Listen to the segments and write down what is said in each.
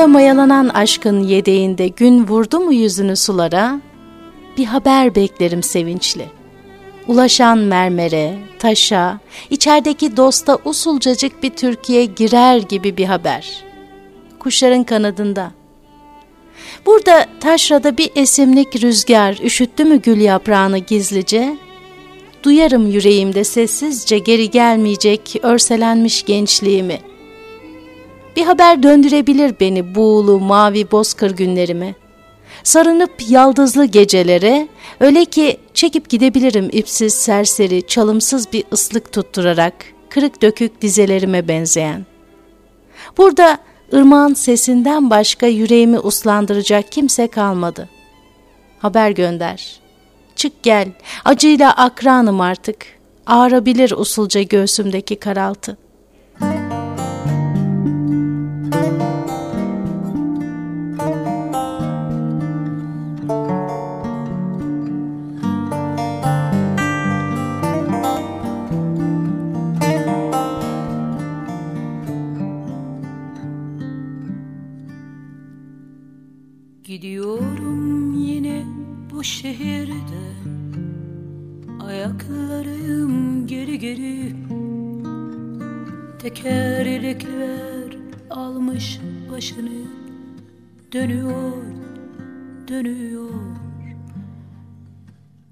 Burada mayalanan aşkın yedeğinde gün vurdu mu yüzünü sulara, bir haber beklerim sevinçli. Ulaşan mermere, taşa, içerideki dosta usulcacık bir Türkiye girer gibi bir haber. Kuşların kanadında. Burada taşrada bir esimlik rüzgar üşüttü mü gül yaprağını gizlice, duyarım yüreğimde sessizce geri gelmeyecek örselenmiş gençliğimi.'' Bir haber döndürebilir beni buğulu mavi bozkır günlerime. Sarınıp yaldızlı gecelere, öyle ki çekip gidebilirim ipsiz serseri, çalımsız bir ıslık tutturarak, kırık dökük dizelerime benzeyen. Burada ırmağın sesinden başka yüreğimi uslandıracak kimse kalmadı. Haber gönder. Çık gel, acıyla akranım artık. Ağrabilir usulca göğsümdeki karaltı.''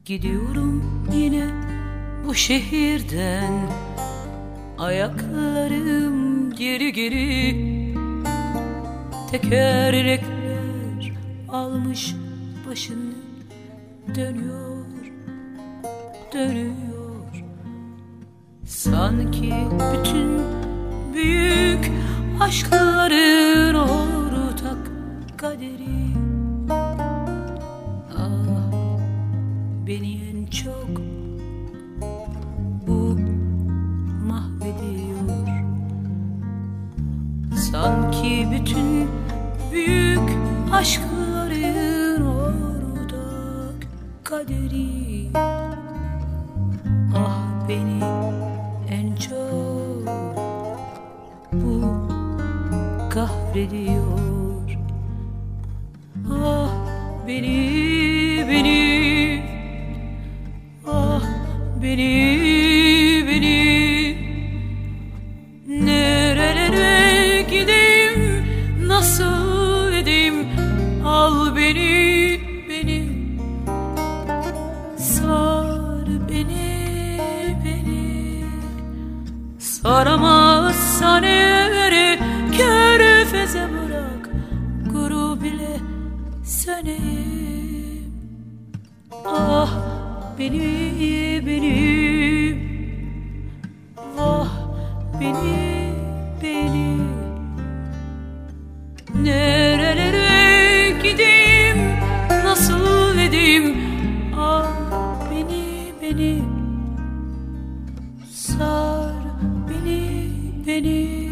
Gidiyorum yine bu şehirden. Ayaklarım geri geri Tekerlekler almış başını dönüyor dönüyor. Sanki bütün büyük aşkların ortak kaderi beni en çok bu mahvediyor. Sanki bütün büyük aşkların beni beni Nerelere gideyim nasıl edeyim? Ah beni beni beni.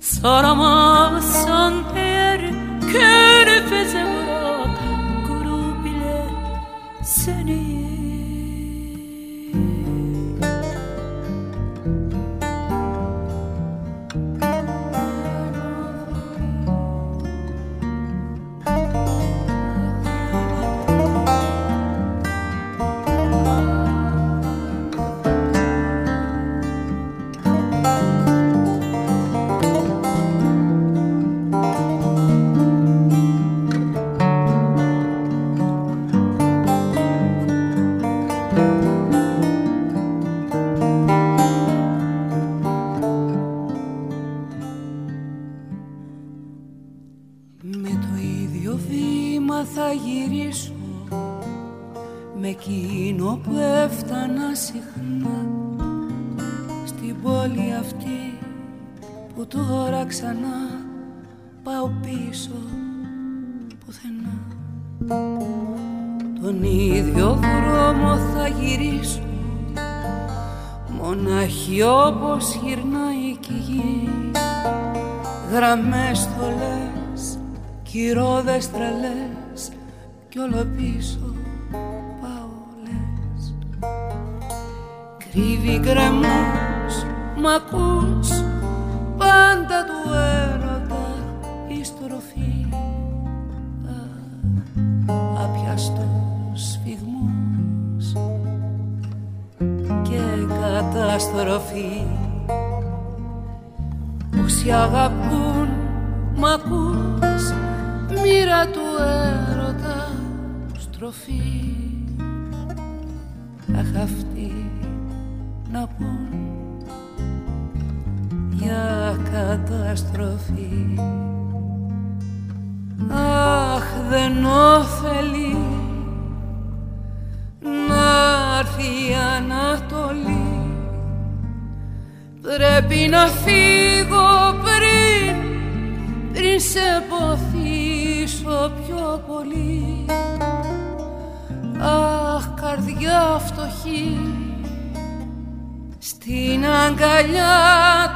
Saramazsan πίσω πουθενά. Τον ίδιο δρόμο θα γυρίσω μοναχή όπως γυρνάει η γη. Γραμμές θολές κυρόδες τρελές κι όλο πίσω πάω λες κρύβει γκρεμός μ' ακούς πάντα του έρωτα άπιαστος φυγμούς και καταστροφή. Όσοι αγαπούν μ' ακούς μοίρα του έρωτα στροφή. Αχ αυτοί να πούν για καταστροφή. Αχ δεν όφελει να έρθει η Ανατολή. Πρέπει να φύγω πριν, πριν σε ποθήσω πιο πολύ. Αχ καρδιά φτωχή στην αγκαλιά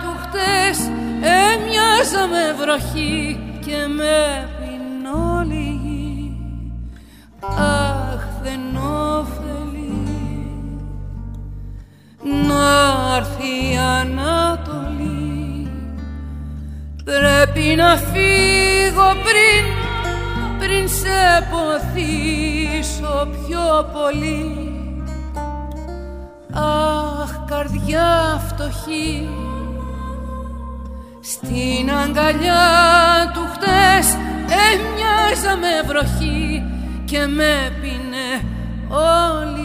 του χτες έμοιαζα με βροχή και με πινόλη Αχ δεν όφελει να έρθει η Ανατολή. Πρέπει να φύγω πριν, πριν σε ποθήσω πιο πολύ. Αχ καρδιά φτωχή Στην αγκαλιά του χτες έμοιαζα με βροχή Και με πίνε όλη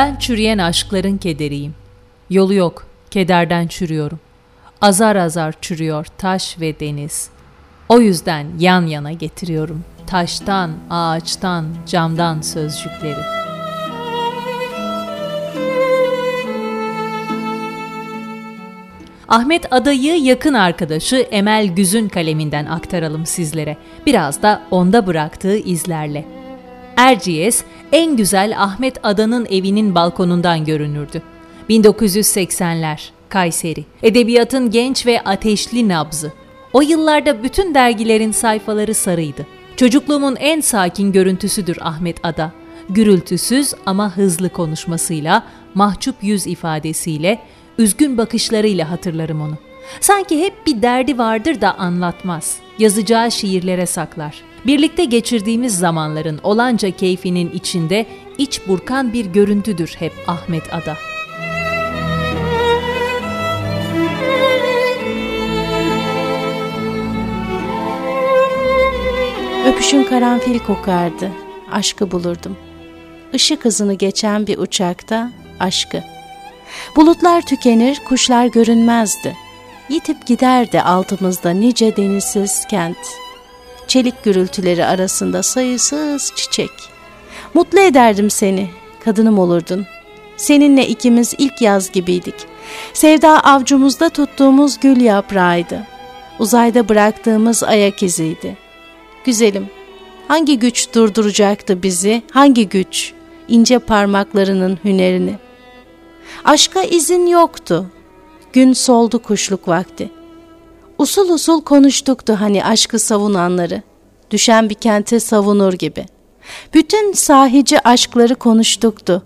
Ben çürüyen aşkların kederiyim. Yolu yok, kederden çürüyorum. Azar azar çürüyor taş ve deniz. O yüzden yan yana getiriyorum. Taştan, ağaçtan, camdan sözcükleri. Ahmet Adayı yakın arkadaşı Emel Güz'ün kaleminden aktaralım sizlere. Biraz da onda bıraktığı izlerle. Erciyes en güzel Ahmet Adan'ın evinin balkonundan görünürdü. 1980'ler Kayseri. Edebiyatın genç ve ateşli nabzı. O yıllarda bütün dergilerin sayfaları sarıydı. Çocukluğumun en sakin görüntüsüdür Ahmet Ada. Gürültüsüz ama hızlı konuşmasıyla, mahcup yüz ifadesiyle, üzgün bakışlarıyla hatırlarım onu. Sanki hep bir derdi vardır da anlatmaz. Yazacağı şiirlere saklar. Birlikte geçirdiğimiz zamanların olanca keyfinin içinde iç burkan bir görüntüdür hep Ahmet Ada. Öpüşün karanfil kokardı, aşkı bulurdum. Işık hızını geçen bir uçakta aşkı. Bulutlar tükenir, kuşlar görünmezdi. Yitip giderdi altımızda nice denizsiz kent.'' Çelik gürültüleri arasında sayısız çiçek. Mutlu ederdim seni, kadınım olurdun. Seninle ikimiz ilk yaz gibiydik. Sevda avcumuzda tuttuğumuz gül yaprağıydı. Uzayda bıraktığımız ayak iziydi. Güzelim, Hangi güç durduracaktı bizi? Hangi güç? ince parmaklarının hünerini. Aşka izin yoktu. Gün soldu kuşluk vakti. Usul usul konuştuktu hani aşkı savunanları. Düşen bir kente savunur gibi. Bütün sahici aşkları konuştuktu.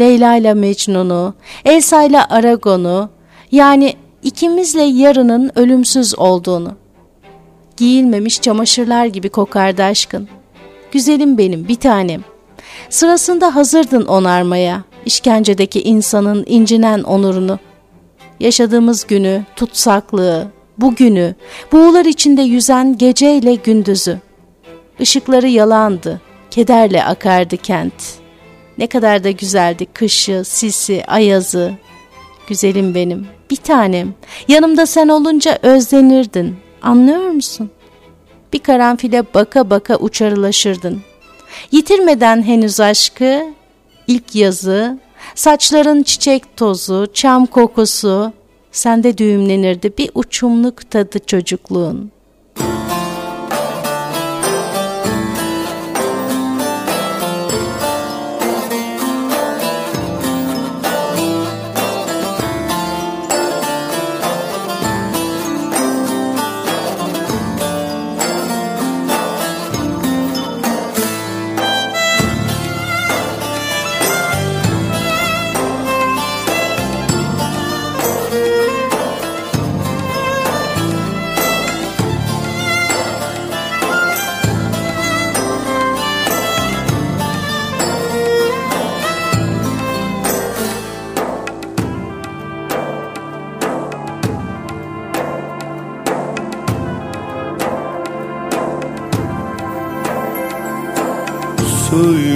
Leyla ile Mecnun'u, Elsa ile Aragon'u, yani ikimizle yarının ölümsüz olduğunu. Giyilmemiş çamaşırlar gibi kokardı aşkın. Güzelim benim, bir tanem. Sırasında hazırdın onarmaya, işkencedeki insanın incinen onurunu. Yaşadığımız günü, tutsaklığı, bugünü, buğular içinde yüzen geceyle gündüzü. Işıkları yalandı, kederle akardı kent. Ne kadar da güzeldi kışı, sisi, ayazı. Güzelim benim, bir tanem. Yanımda sen olunca özlenirdin. Anlıyor musun? Bir karanfile baka baka uçarılaşırdın. Yitirmeden henüz aşkı, ilk yazı, saçların çiçek tozu, çam kokusu, sende düğümlenirdi bir uçumluk tadı çocukluğun.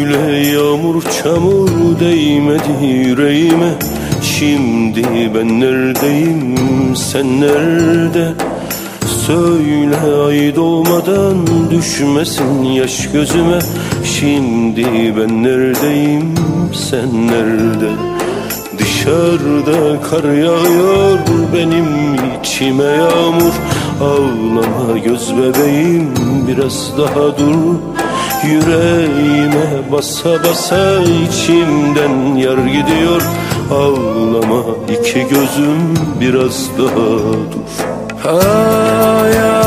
Söyle yağmur çamur değmedi yüreğime. Şimdi ben neredeyim sen nerede? Söyle ay doğmadan düşmesin yaş gözüme. Şimdi ben neredeyim sen nerede? Dışarıda kar yağıyor benim içime yağmur. Ağlama göz bebeğim biraz daha dur Yüreğime basa basa içimden yar gidiyor. Ağlama iki gözüm biraz daha dur. Ay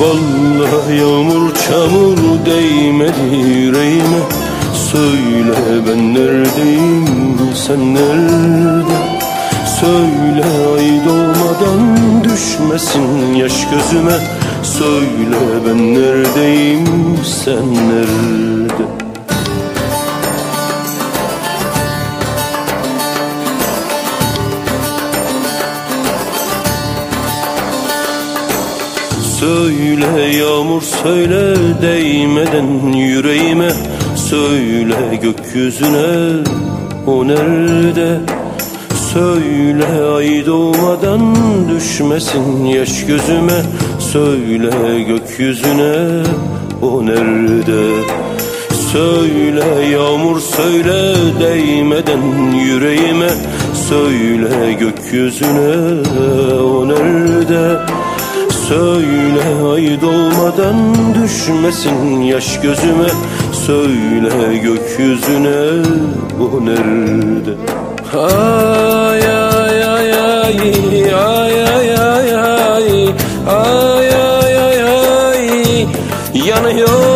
Vallahi yağmur çamur değmedi yüreğime. Söyle ben neredeyim sen nerede? Söyle ay doğmadan düşmesin yaş gözüme. Söyle ben neredeyim sen nerede Söyle yağmur söyle değmeden yüreğime. Söyle gökyüzüne o nerede? Söyle ay doğmadan düşmesin yaş gözüme. Söyle gökyüzüne o nerede? Söyle yağmur söyle değmeden yüreğime. Söyle gökyüzüne o nerede Söyle ay doğmadan düşmesin yaş gözüme Söyle gökyüzüne o nerede ay ay ay ay ay ay ay ay ay ay ay yanıyor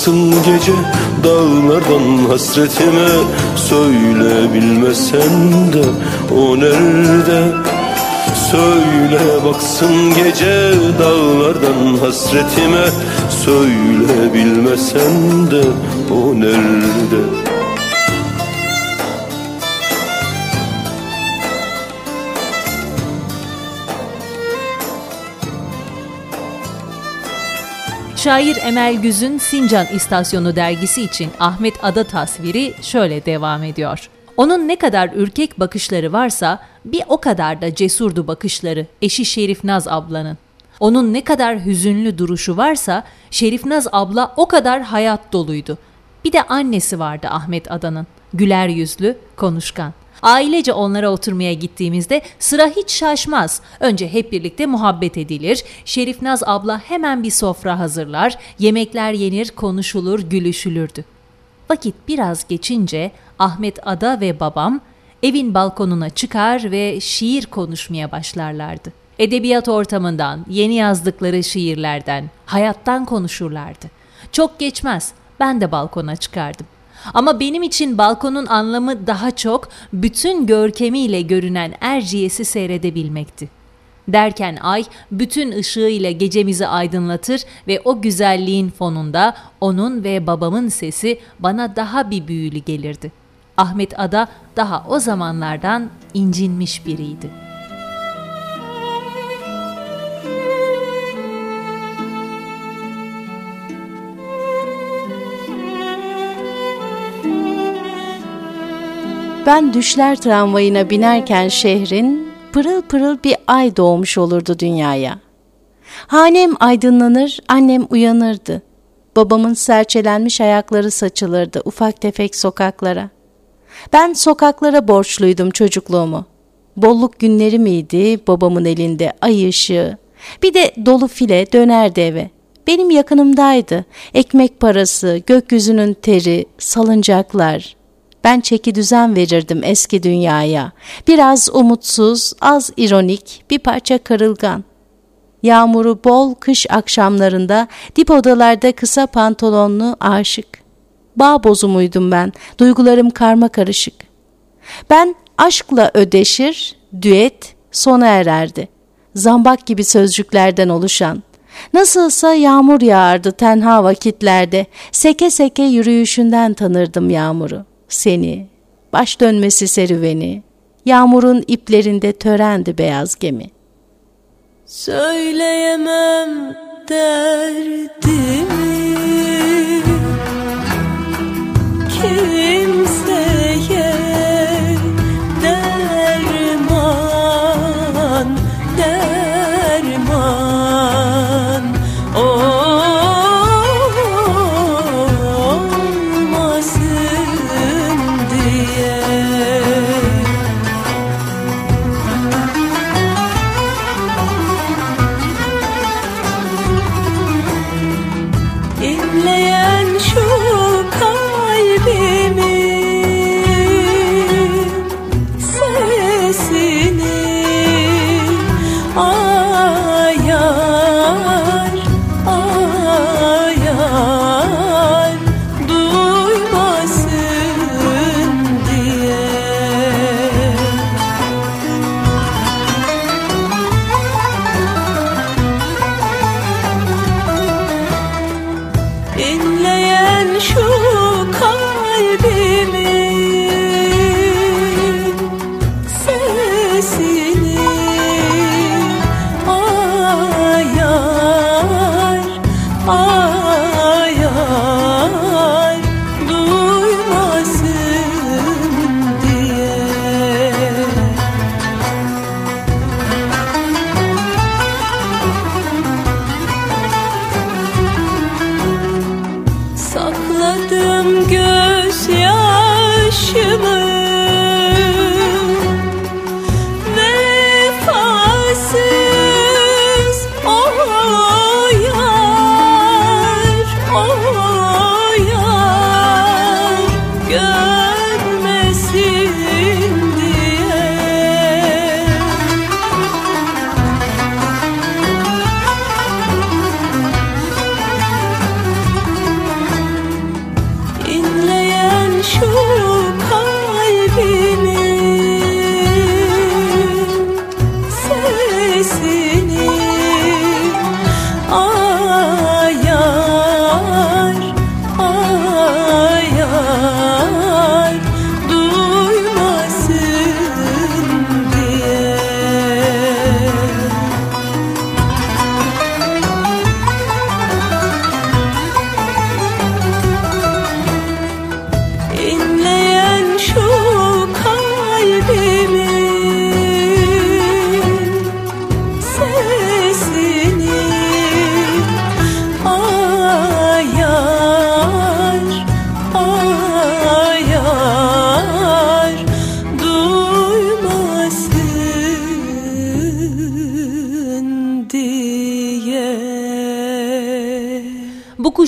baksın gece dağlardan hasretime Söyle bilmesen de o nerede? Söyle baksın gece dağlardan hasretime Söyle bilmesen de o nerede Şair Emel Güz'ün Sincan İstasyonu dergisi için Ahmet Ada tasviri şöyle devam ediyor. Onun ne kadar ürkek bakışları varsa bir o kadar da cesurdu bakışları eşi Şerif Naz ablanın. Onun ne kadar hüzünlü duruşu varsa Şerif Naz abla o kadar hayat doluydu. Bir de annesi vardı Ahmet Adan'ın. Güler yüzlü, konuşkan. Ailece onlara oturmaya gittiğimizde sıra hiç şaşmaz. Önce hep birlikte muhabbet edilir. Şerif Naz abla hemen bir sofra hazırlar. Yemekler yenir, konuşulur, gülüşülürdü. Vakit biraz geçince Ahmet Ada ve babam evin balkonuna çıkar ve şiir konuşmaya başlarlardı. Edebiyat ortamından, yeni yazdıkları şiirlerden, hayattan konuşurlardı. Çok geçmez, ben de balkona çıkardım. Ama benim için balkonun anlamı daha çok bütün görkemiyle görünen Erciyes'i seyredebilmekti. Derken ay bütün ışığıyla gecemizi aydınlatır ve o güzelliğin fonunda onun ve babamın sesi bana daha bir büyülü gelirdi. Ahmet Ada daha o zamanlardan incinmiş biriydi.'' Ben düşler tramvayına binerken şehrin pırıl pırıl bir ay doğmuş olurdu dünyaya. Hanem aydınlanır, annem uyanırdı. Babamın serçelenmiş ayakları saçılırdı ufak tefek sokaklara. Ben sokaklara borçluydum çocukluğumu. Bolluk günleri miydi babamın elinde ay ışığı. Bir de dolu file dönerdi eve. Benim yakınımdaydı. Ekmek parası, gökyüzünün teri, salıncaklar, ben çeki düzen verirdim eski dünyaya. Biraz umutsuz, az ironik, bir parça karılgan. Yağmuru bol kış akşamlarında dip odalarda kısa pantolonlu aşık. Bağ bozumuydum ben, duygularım karma karışık. Ben aşkla ödeşir, düet sona ererdi. Zambak gibi sözcüklerden oluşan. Nasılsa yağmur yağardı tenha vakitlerde, seke seke yürüyüşünden tanırdım yağmuru seni, baş dönmesi serüveni, yağmurun iplerinde törendi beyaz gemi. Söyleyemem derdimi 出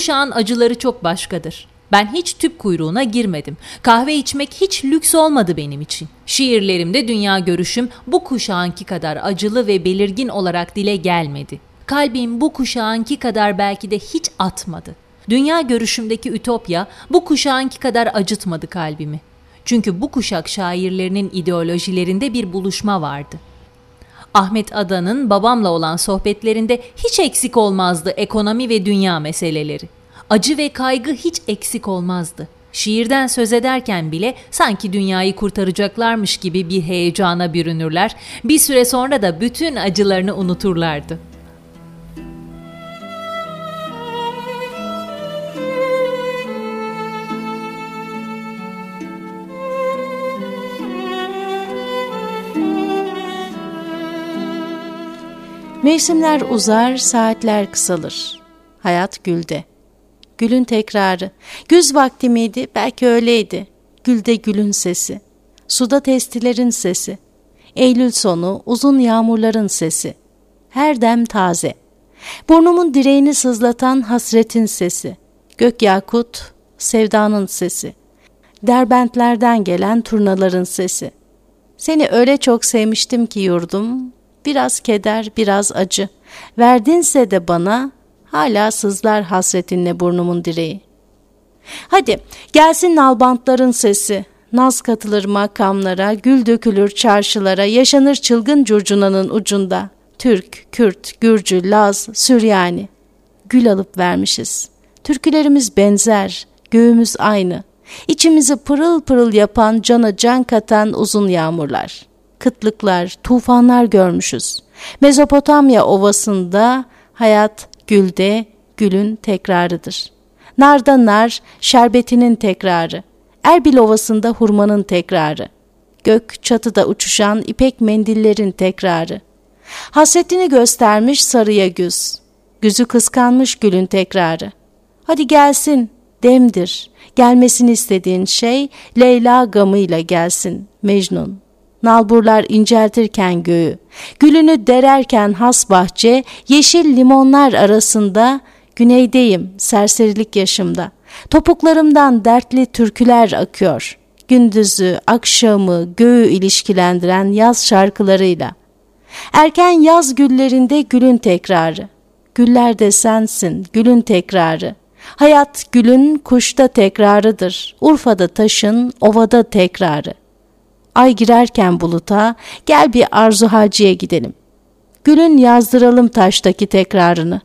kuşağın acıları çok başkadır. Ben hiç tüp kuyruğuna girmedim. Kahve içmek hiç lüks olmadı benim için. Şiirlerimde dünya görüşüm bu kuşağınki kadar acılı ve belirgin olarak dile gelmedi. Kalbim bu kuşağınki kadar belki de hiç atmadı. Dünya görüşümdeki ütopya bu kuşağınki kadar acıtmadı kalbimi. Çünkü bu kuşak şairlerinin ideolojilerinde bir buluşma vardı. Ahmet Adan'ın babamla olan sohbetlerinde hiç eksik olmazdı ekonomi ve dünya meseleleri. Acı ve kaygı hiç eksik olmazdı. Şiirden söz ederken bile sanki dünyayı kurtaracaklarmış gibi bir heyecana bürünürler, bir süre sonra da bütün acılarını unuturlardı. Mevsimler uzar, saatler kısalır. Hayat gülde. Gülün tekrarı. Güz vakti miydi? Belki öyleydi. Gülde gülün sesi. Suda testilerin sesi. Eylül sonu uzun yağmurların sesi. Her dem taze. Burnumun direğini sızlatan hasretin sesi. Gök yakut, sevdanın sesi. Derbentlerden gelen turnaların sesi. Seni öyle çok sevmiştim ki yurdum, biraz keder, biraz acı. Verdinse de bana hala sızlar hasretinle burnumun direği. Hadi gelsin nalbantların sesi. Naz katılır makamlara, gül dökülür çarşılara, yaşanır çılgın curcunanın ucunda. Türk, Kürt, Gürcü, Laz, Süryani. Gül alıp vermişiz. Türkülerimiz benzer, göğümüz aynı. İçimizi pırıl pırıl yapan, cana can katan uzun yağmurlar.'' Kıtlıklar, tufanlar görmüşüz. Mezopotamya ovasında hayat gülde, gülün tekrarıdır. Narda nar, şerbetinin tekrarı. Erbil ovasında hurmanın tekrarı. Gök çatıda uçuşan ipek mendillerin tekrarı. Hasretini göstermiş sarıya güz. Güzü kıskanmış gülün tekrarı. Hadi gelsin, demdir. Gelmesini istediğin şey Leyla gamıyla gelsin, Mecnun nalburlar inceltirken göğü, gülünü dererken has bahçe, yeşil limonlar arasında, güneydeyim serserilik yaşımda. Topuklarımdan dertli türküler akıyor. Gündüzü, akşamı, göğü ilişkilendiren yaz şarkılarıyla. Erken yaz güllerinde gülün tekrarı. Güller de sensin, gülün tekrarı. Hayat gülün kuşta tekrarıdır. Urfa'da taşın, ovada tekrarı. Ay girerken buluta gel bir arzu hacıya gidelim. Gülün yazdıralım taştaki tekrarını.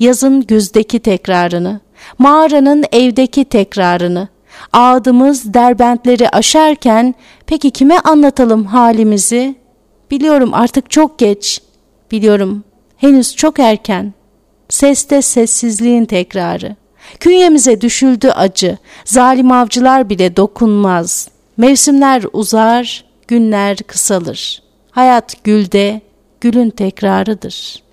Yazın güzdeki tekrarını. Mağaranın evdeki tekrarını. Ağdımız derbentleri aşarken peki kime anlatalım halimizi? Biliyorum artık çok geç. Biliyorum henüz çok erken. Seste sessizliğin tekrarı. Künyemize düşüldü acı. Zalim avcılar bile dokunmaz.'' Mevsimler uzar, günler kısalır. Hayat gülde, gülün tekrarıdır.''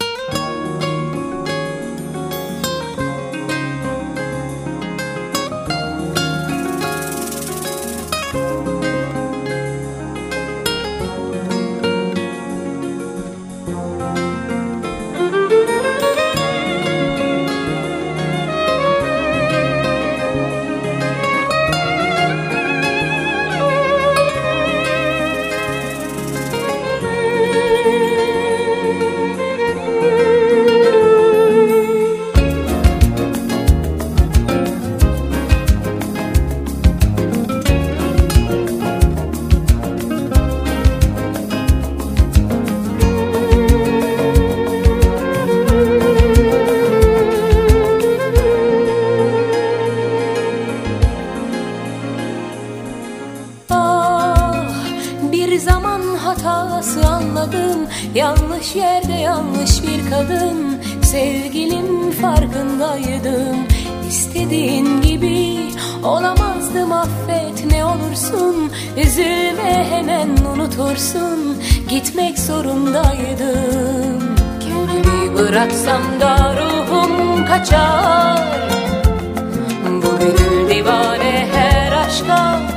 Yanlış yerde yanlış bir kadın. Sevgilim farkındaydım. İstediğin gibi olamazdım affet ne olursun. Üzülme hemen unutursun. Gitmek zorundaydım. Kendimi bıraksam da ruhum kaçar. Bu gönül divane her aşka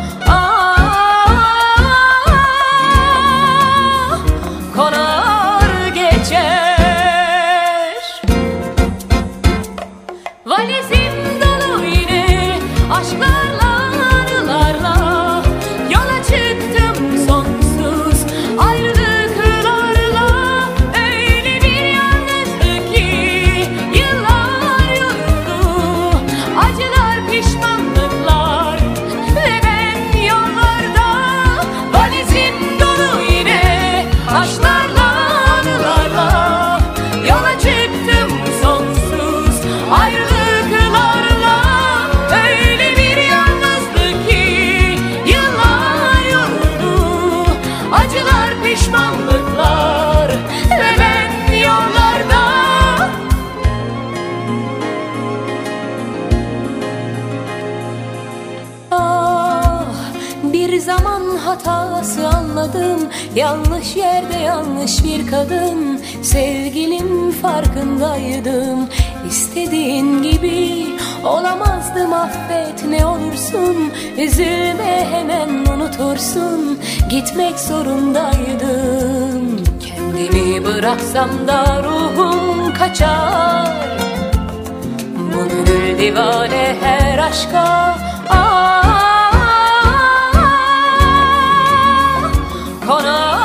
hatası anladım. Yanlış yerde yanlış bir kadın. Sevgilim farkındaydım. İstediğin gibi olamazdım affet ne olursun. Üzülme hemen unutursun. Gitmek zorundaydım. Kendimi bıraksam da ruhum kaçar. Bu gönül divane her aşka Ahmet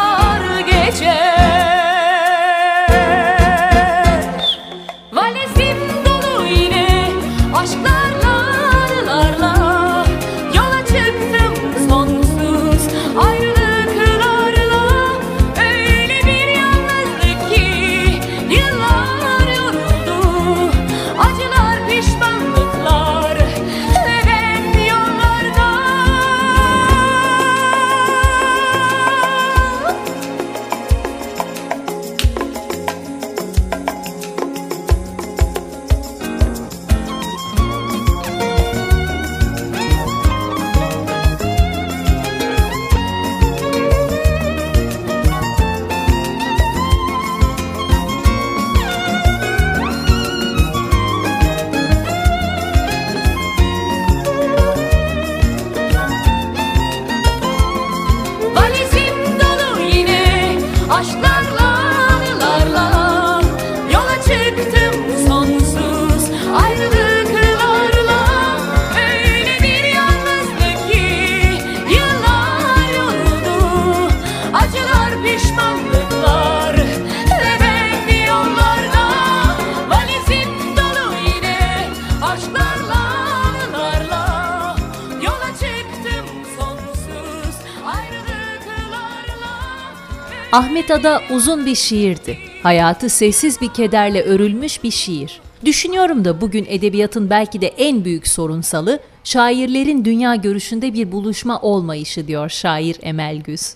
Ada uzun bir şiirdi. Hayatı sessiz bir kederle örülmüş bir şiir. Düşünüyorum da bugün edebiyatın belki de en büyük sorunsalı şairlerin dünya görüşünde bir buluşma olmayışı diyor şair Emel Güz.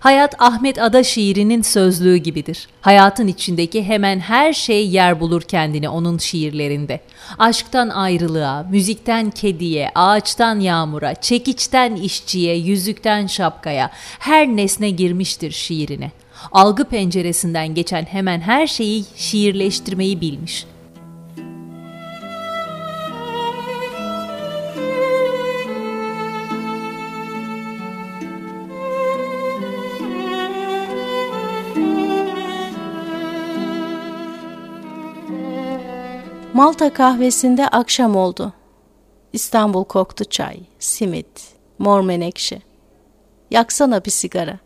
Hayat Ahmet Ada şiirinin sözlüğü gibidir. Hayatın içindeki hemen her şey yer bulur kendini onun şiirlerinde. Aşktan ayrılığa, müzikten kediye, ağaçtan yağmura, çekiçten işçiye, yüzükten şapkaya her nesne girmiştir şiirine. Algı penceresinden geçen hemen her şeyi şiirleştirmeyi bilmiş. Malta kahvesinde akşam oldu. İstanbul koktu çay, simit, mor menekşe. Yaksana bir sigara.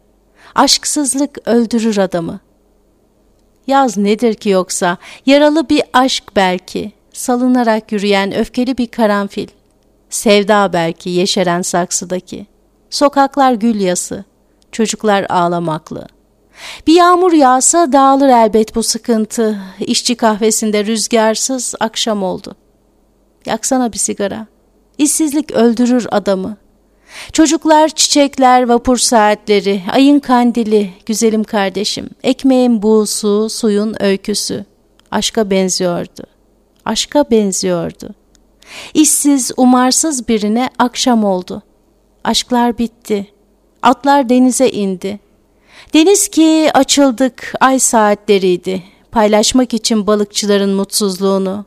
Aşksızlık öldürür adamı. Yaz nedir ki yoksa? Yaralı bir aşk belki. Salınarak yürüyen öfkeli bir karanfil. Sevda belki yeşeren saksıdaki. Sokaklar gül yası. Çocuklar ağlamaklı. Bir yağmur yağsa dağılır elbet bu sıkıntı. İşçi kahvesinde rüzgarsız akşam oldu. Yaksana bir sigara. İşsizlik öldürür adamı. Çocuklar, çiçekler, vapur saatleri, ayın kandili, güzelim kardeşim, ekmeğin buğusu, suyun öyküsü. Aşka benziyordu. Aşka benziyordu. İşsiz, umarsız birine akşam oldu. Aşklar bitti. Atlar denize indi. Deniz ki açıldık ay saatleriydi. Paylaşmak için balıkçıların mutsuzluğunu.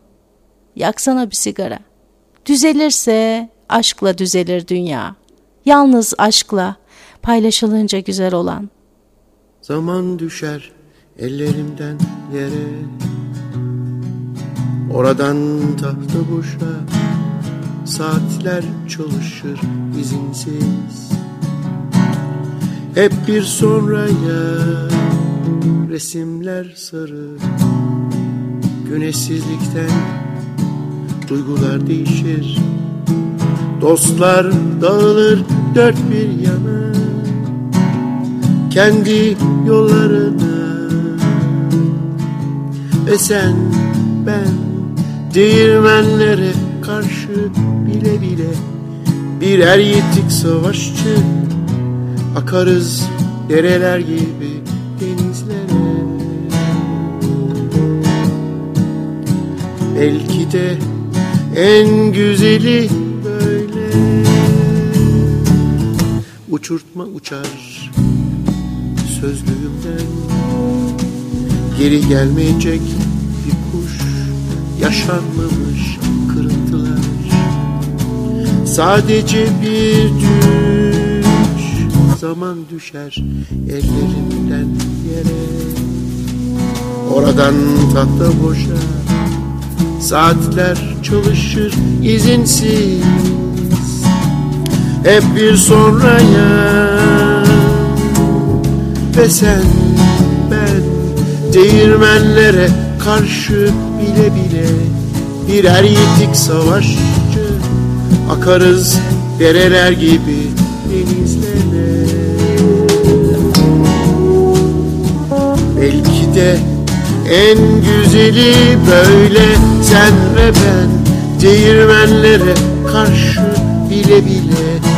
Yaksana bir sigara. Düzelirse aşkla düzelir dünya. Yalnız aşkla paylaşılınca güzel olan. Zaman düşer ellerimden yere. Oradan tahta boşa. Saatler çalışır izinsiz. Hep bir sonraya resimler sarı. Güneşsizlikten duygular değişir Dostlar dağılır dört bir yana Kendi yollarına. Ve sen ben değirmenlere karşı bile bile Birer yitik savaşçı Akarız dereler gibi denizlere. Belki de en güzeli uçurtma uçar sözlüğümden. Geri gelmeyecek bir kuş yaşanmamış kırıntılar. Sadece bir düş zaman düşer ellerimden yere. Oradan tahta boşa Saatler çalışır izinsiz Hep bir sonraya Ve sen ben Değirmenlere karşı bile bile Birer yitik savaşçı Akarız dereler gibi denizlere. Belki de en güzeli böyle sen ve ben Değirmenlere karşı bile bile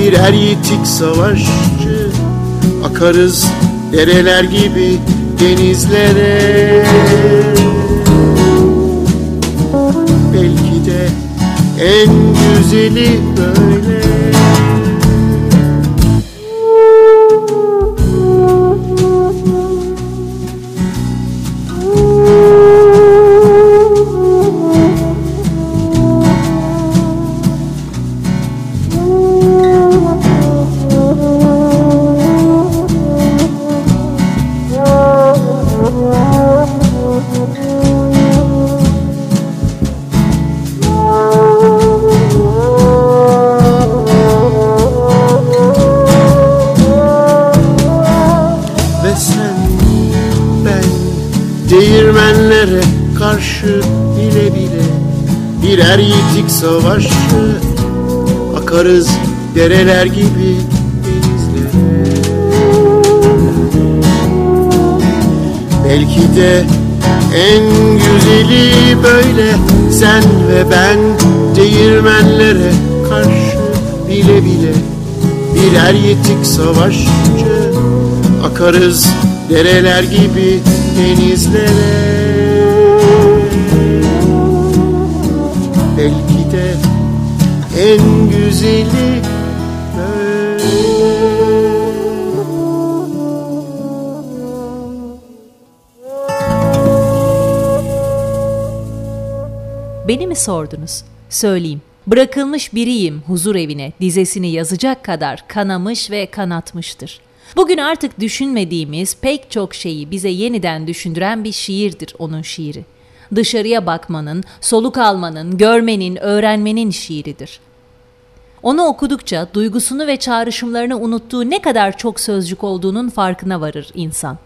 Birer yitik savaşçı. Akarız dereler gibi denizlere. Belki de en güzeli böyle dereler gibi denizlere. Belki de en güzeli böyle Sen ve ben değirmenlere karşı bile bile Birer yitik savaşçı Akarız dereler gibi denizlere. Belki de en güzeli Beni mi sordunuz? Söyleyeyim. Bırakılmış biriyim huzur evine dizesini yazacak kadar kanamış ve kanatmıştır. Bugün artık düşünmediğimiz pek çok şeyi bize yeniden düşündüren bir şiirdir onun şiiri. Dışarıya bakmanın, soluk almanın, görmenin, öğrenmenin şiiridir. Onu okudukça duygusunu ve çağrışımlarını unuttuğu ne kadar çok sözcük olduğunun farkına varır insan.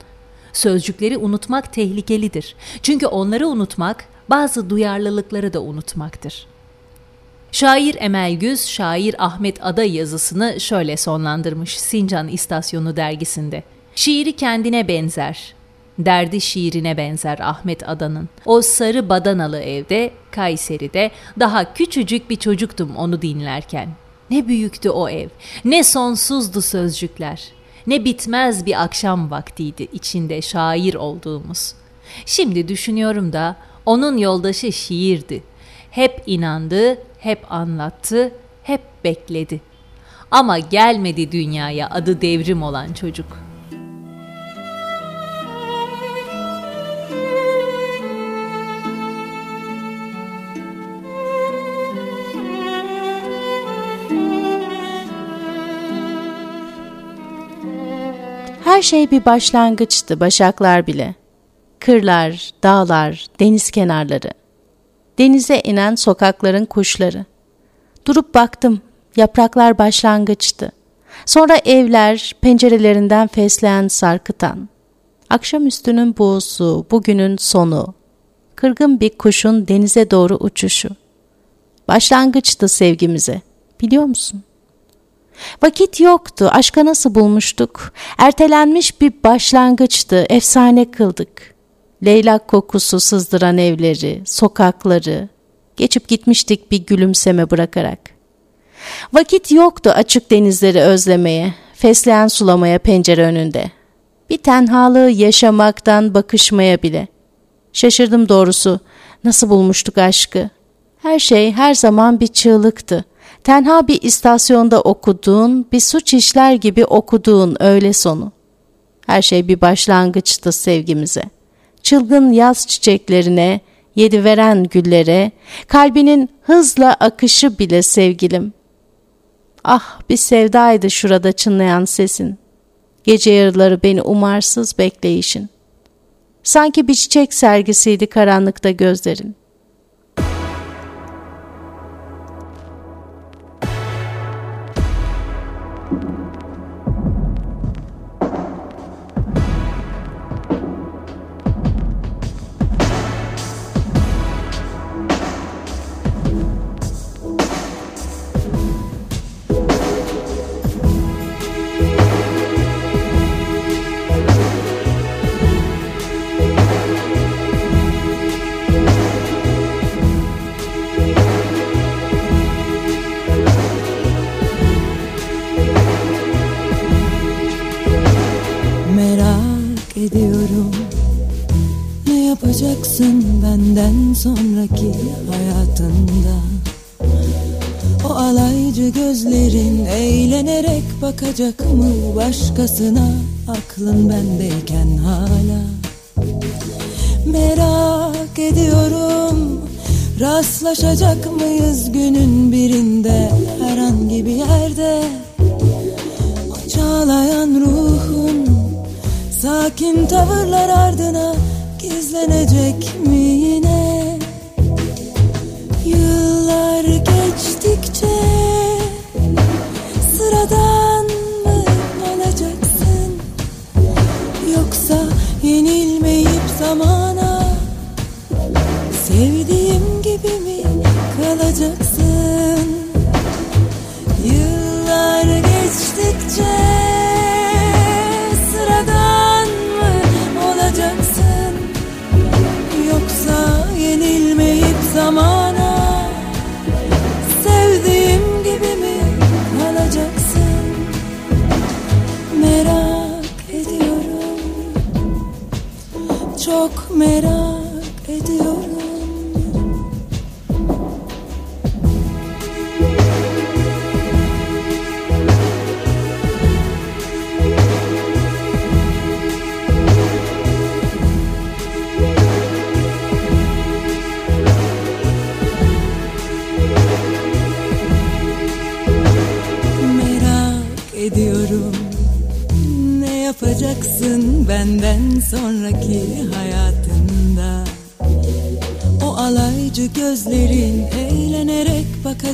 Sözcükleri unutmak tehlikelidir. Çünkü onları unutmak bazı duyarlılıkları da unutmaktır. Şair Emel Güz, şair Ahmet Ada yazısını şöyle sonlandırmış Sincan İstasyonu dergisinde. Şiiri kendine benzer. Derdi şiirine benzer Ahmet Ada'nın. O sarı badanalı evde, Kayseri'de daha küçücük bir çocuktum onu dinlerken. Ne büyüktü o ev, ne sonsuzdu sözcükler. Ne bitmez bir akşam vaktiydi içinde şair olduğumuz. Şimdi düşünüyorum da onun yoldaşı şiirdi. Hep inandı, hep anlattı, hep bekledi. Ama gelmedi dünyaya adı devrim olan çocuk. Her şey bir başlangıçtı, başaklar bile. Kırlar, dağlar, deniz kenarları denize inen sokakların kuşları. Durup baktım, yapraklar başlangıçtı. Sonra evler, pencerelerinden fesleğen sarkıtan. Akşamüstünün buğusu, bugünün sonu. Kırgın bir kuşun denize doğru uçuşu. Başlangıçtı sevgimize, biliyor musun? Vakit yoktu, aşka nasıl bulmuştuk? Ertelenmiş bir başlangıçtı, efsane kıldık.'' Leylak kokusu sızdıran evleri, sokakları, geçip gitmiştik bir gülümseme bırakarak. Vakit yoktu açık denizleri özlemeye, fesleğen sulamaya pencere önünde. Bir tenhalığı yaşamaktan bakışmaya bile. Şaşırdım doğrusu, nasıl bulmuştuk aşkı? Her şey her zaman bir çığlıktı. Tenha bir istasyonda okuduğun, bir suç işler gibi okuduğun öğle sonu. Her şey bir başlangıçtı sevgimize. Çılgın yaz çiçeklerine, yedi veren güllere, kalbinin hızla akışı bile sevgilim. Ah bir sevdaydı şurada çınlayan sesin. Gece yarıları beni umarsız bekleyişin. Sanki bir çiçek sergisiydi karanlıkta gözlerin. Benden sonraki hayatında. O alaycı gözlerin eğlenerek bakacak mı başkasına? Aklın bendeyken hala. Merak ediyorum Rastlaşacak mıyız günün birinde? Herhangi bir yerde. O çağlayan ruhun Sakin tavırlar ardına gizlenecek mi yine? Yıllar geçtikçe sıradan mı olacaksın Yoksa yenilmeyip zamana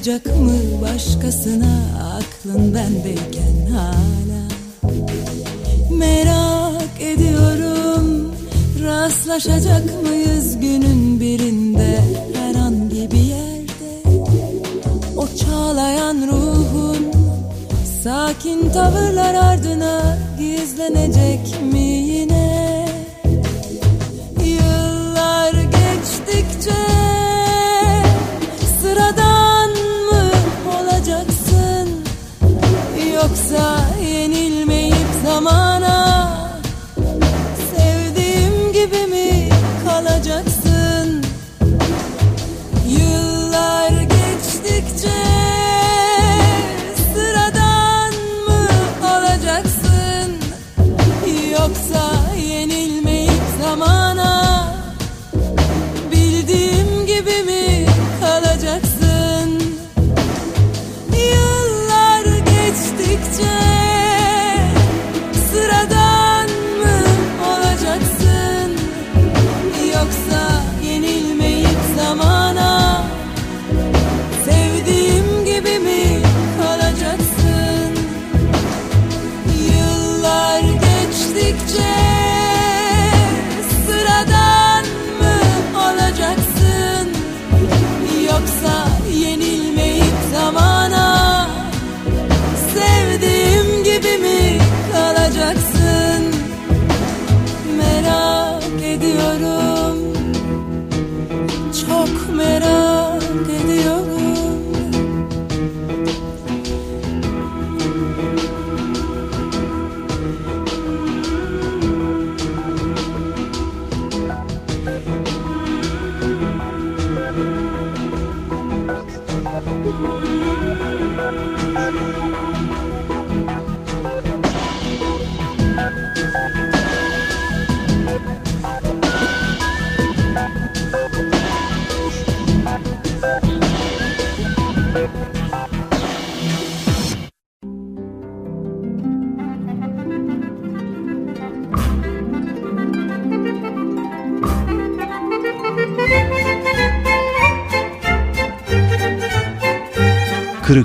bakacak mı başkasına? Aklın bendeyken hala. Merak ediyorum rastlaşacak mıyız günün birinde? Herhangi bir yerde. O çağlayan ruhun Sakin tavırlar ardına gizlenecek mi